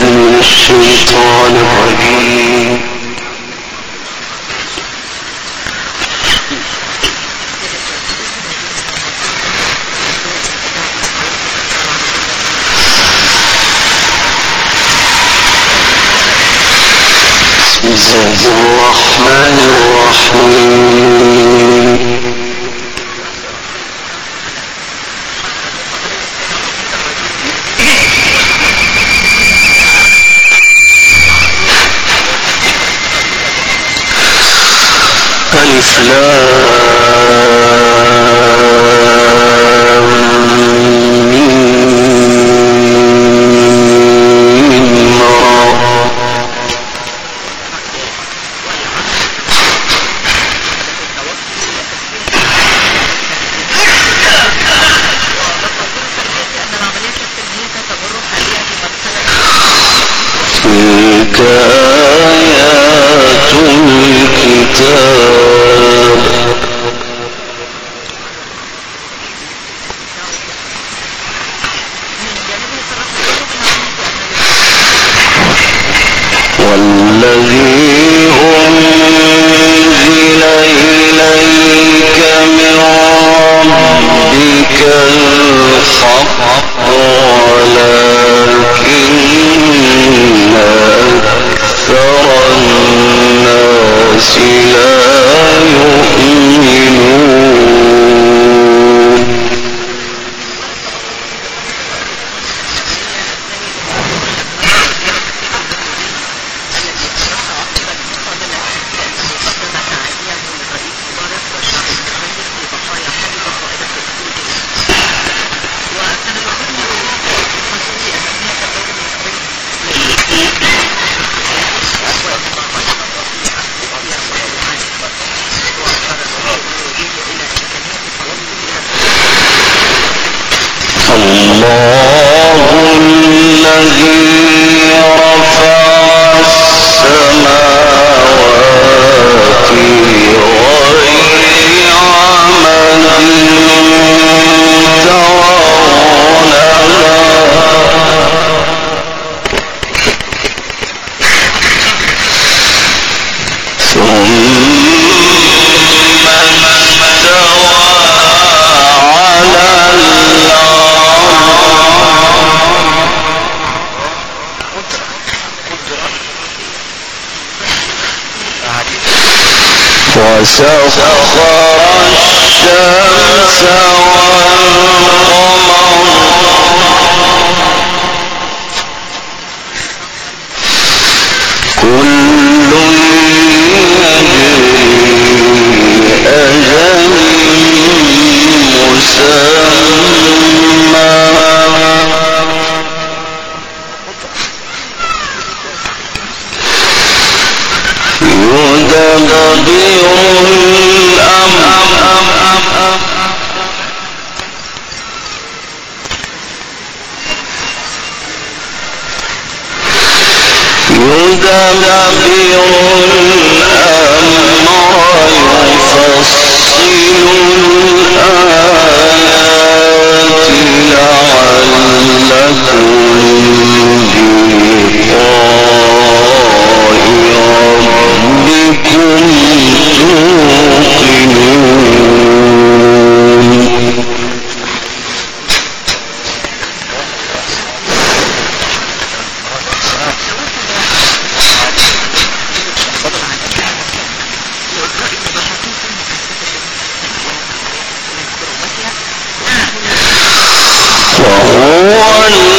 من الشيطان الرجيم. وسخر الشمس والقمر. كل يدبر الأمر. born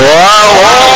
Wow.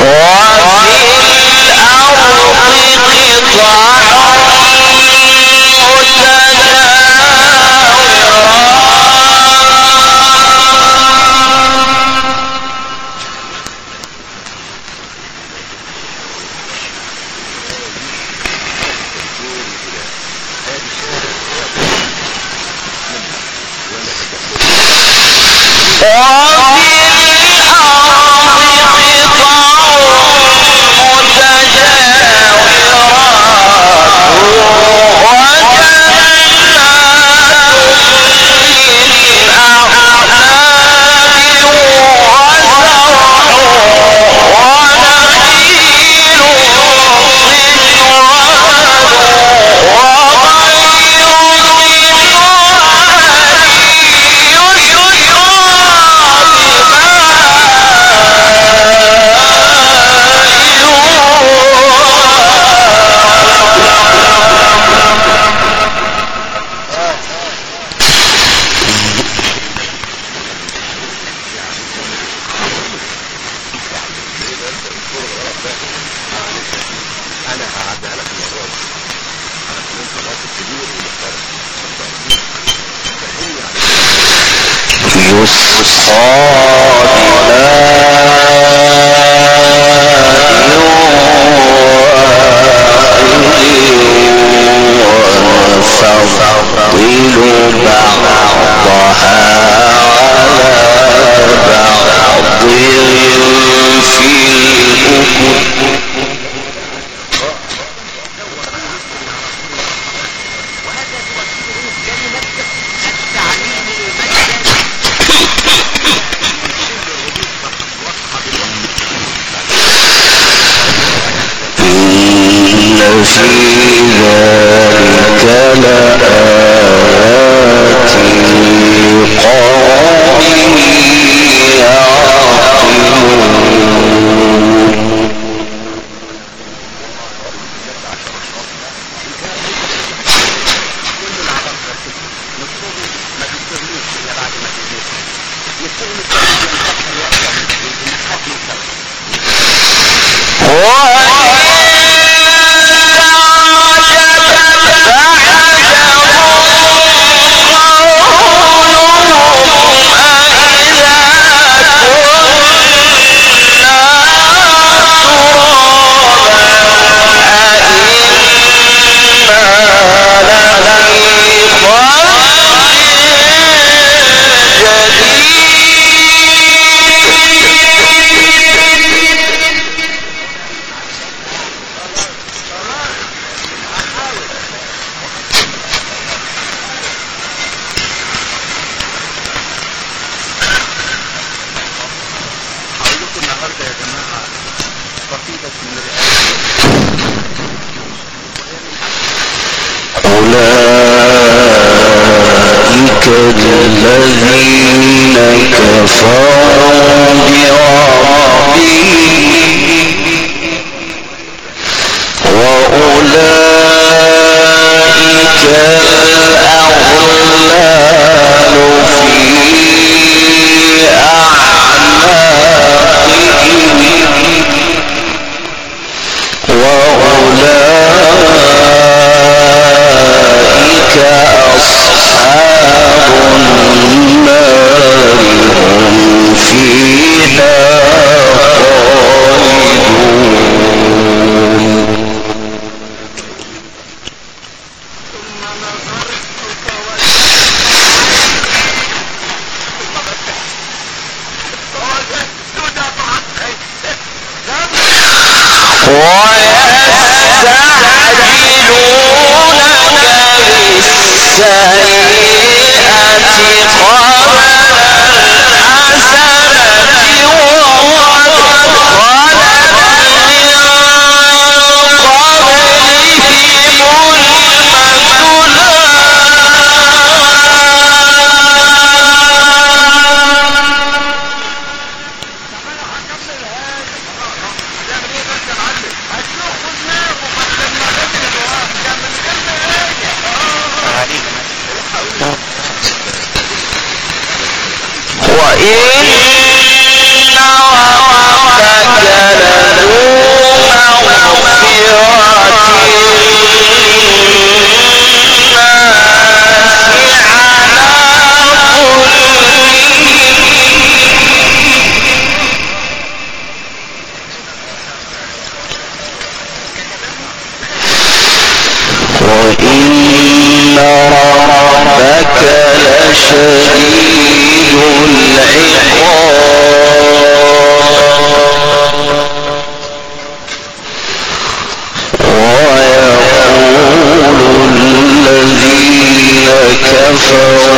我อ้ 有死哦 Show.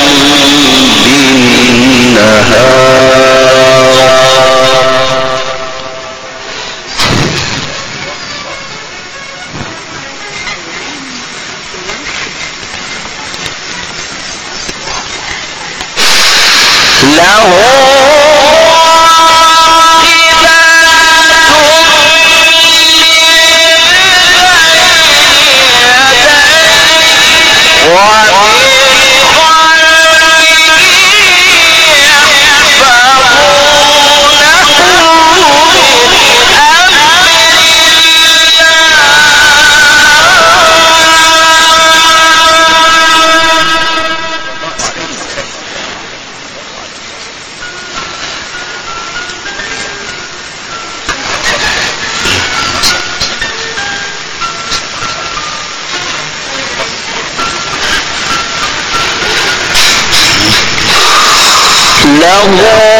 النار بين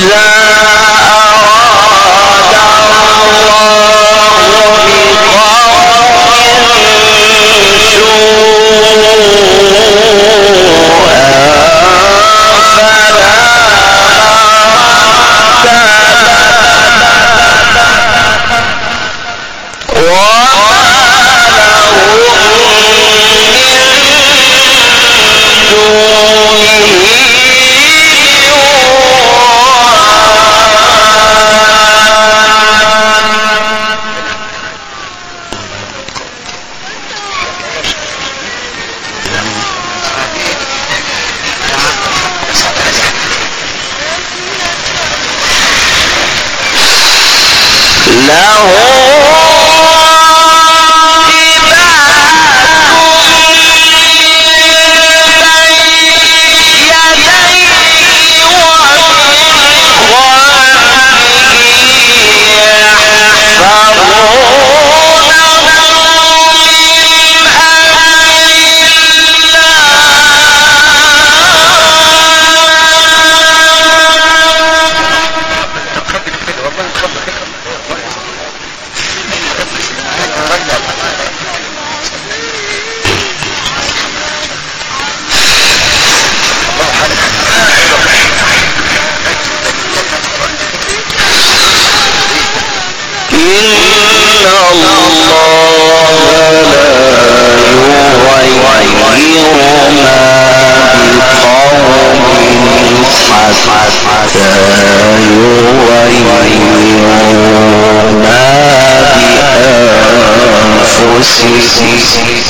Yeah. sim, sim, sim.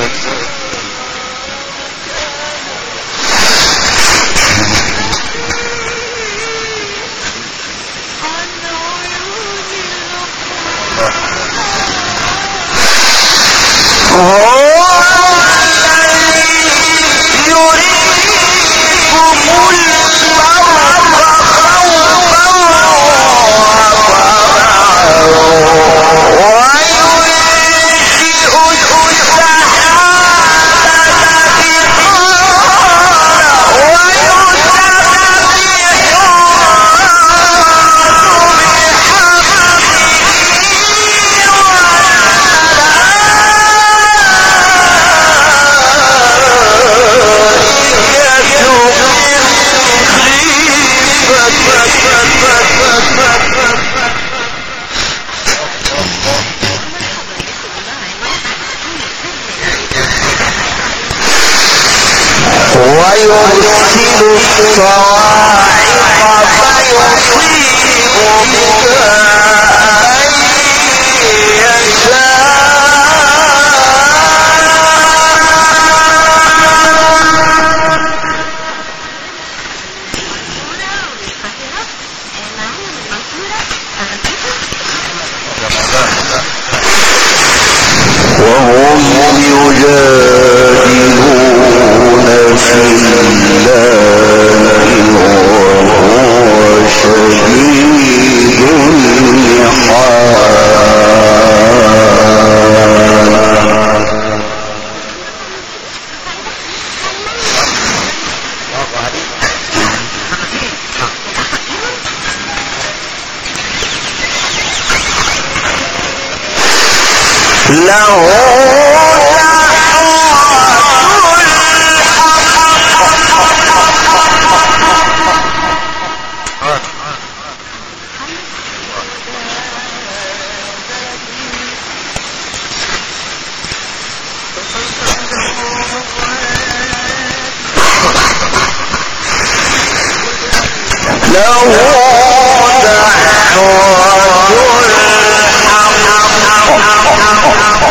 يرسل الصواعق 个 Oh, oh, oh.